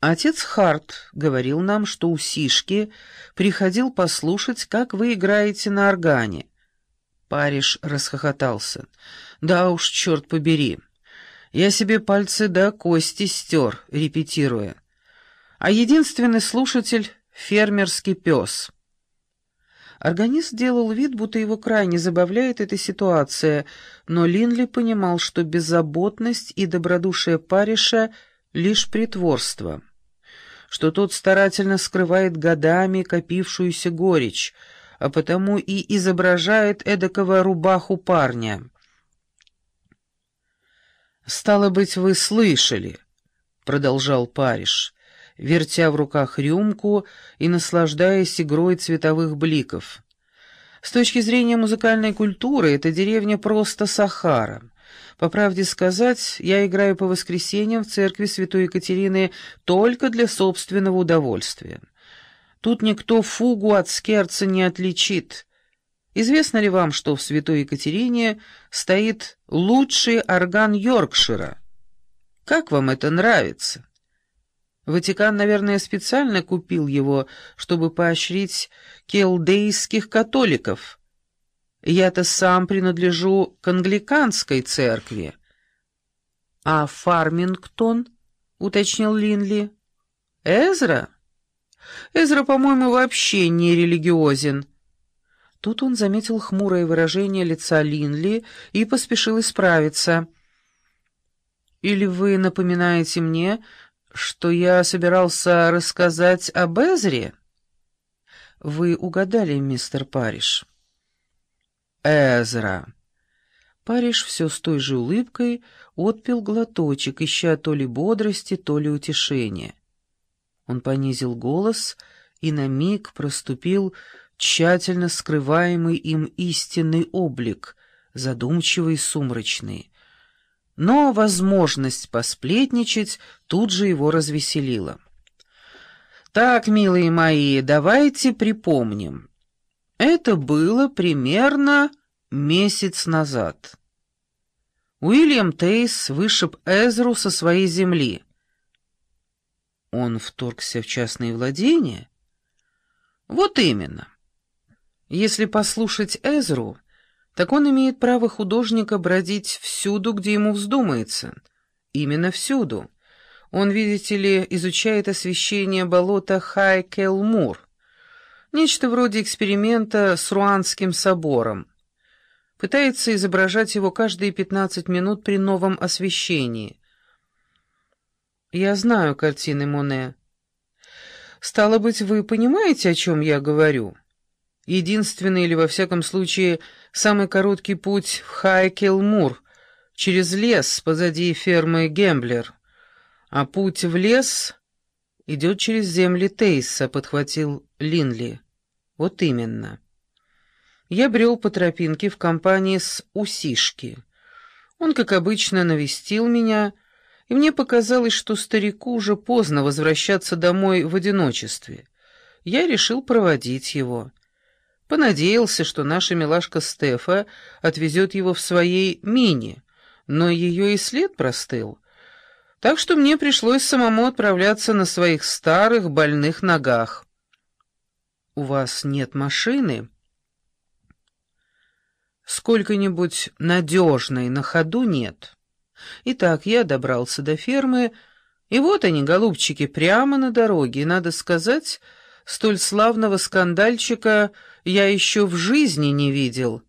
Отец Харт говорил нам, что у Сишки приходил послушать, как вы играете на органе. Париж расхохотался. «Да уж, черт побери. Я себе пальцы до кости стер, репетируя. А единственный слушатель — фермерский пес». Органист делал вид, будто его крайне забавляет эта ситуация, но Линли понимал, что беззаботность и добродушие Париша — лишь притворство, что тот старательно скрывает годами копившуюся горечь, а потому и изображает эдакого рубаху парня. «Стало быть, вы слышали», — продолжал Париж, вертя в руках рюмку и наслаждаясь игрой цветовых бликов. «С точки зрения музыкальной культуры, эта деревня просто Сахара. По правде сказать, я играю по воскресеньям в церкви Святой Екатерины только для собственного удовольствия». Тут никто фугу от скерца не отличит. Известно ли вам, что в Святой Екатерине стоит лучший орган Йоркшира? Как вам это нравится? Ватикан, наверное, специально купил его, чтобы поощрить келдейских католиков. Я-то сам принадлежу к англиканской церкви. — А Фармингтон? — уточнил Линли. — Эзра? — Эзра, по-моему, вообще не религиозен». Тут он заметил хмурое выражение лица Линли и поспешил исправиться. «Или вы напоминаете мне, что я собирался рассказать об Эзре?» «Вы угадали, мистер Париж». «Эзра». Париж все с той же улыбкой отпил глоточек, ища то ли бодрости, то ли утешения. Он понизил голос и на миг проступил тщательно скрываемый им истинный облик, задумчивый и сумрачный. Но возможность посплетничать тут же его развеселила. «Так, милые мои, давайте припомним. Это было примерно месяц назад. Уильям Тейс вышиб Эзру со своей земли». Он вторгся в частные владения? Вот именно. Если послушать Эзру, так он имеет право художника бродить всюду, где ему вздумается. Именно всюду. Он, видите ли, изучает освещение болота Хай-Келмур. Нечто вроде эксперимента с Руанским собором. Пытается изображать его каждые 15 минут при новом освещении – «Я знаю картины Моне». «Стало быть, вы понимаете, о чем я говорю?» Единственный или, во всяком случае, самый короткий путь в Хайкелмур, через лес позади фермы Гемблер. А путь в лес идет через земли Тейса, подхватил Линли. Вот именно. Я брел по тропинке в компании с Усишки. Он, как обычно, навестил меня и мне показалось, что старику уже поздно возвращаться домой в одиночестве. Я решил проводить его. Понадеялся, что наша милашка Стефа отвезет его в своей мини, но ее и след простыл. Так что мне пришлось самому отправляться на своих старых больных ногах. «У вас нет машины?» «Сколько-нибудь надежной на ходу нет». Итак, я добрался до фермы, и вот они, голубчики, прямо на дороге, надо сказать, столь славного скандальчика я еще в жизни не видел».